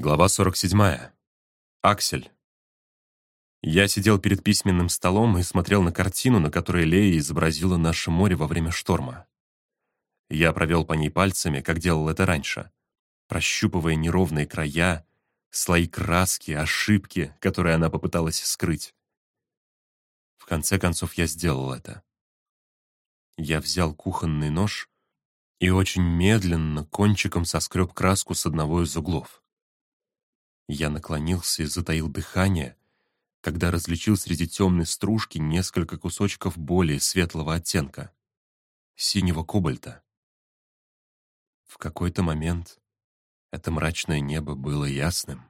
Глава 47. Аксель. Я сидел перед письменным столом и смотрел на картину, на которой Лея изобразила наше море во время шторма. Я провел по ней пальцами, как делал это раньше, прощупывая неровные края, слои краски, ошибки, которые она попыталась скрыть. В конце концов, я сделал это. Я взял кухонный нож и очень медленно кончиком соскреб краску с одного из углов. Я наклонился и затаил дыхание, когда различил среди темной стружки несколько кусочков более светлого оттенка — синего кобальта. В какой-то момент это мрачное небо было ясным.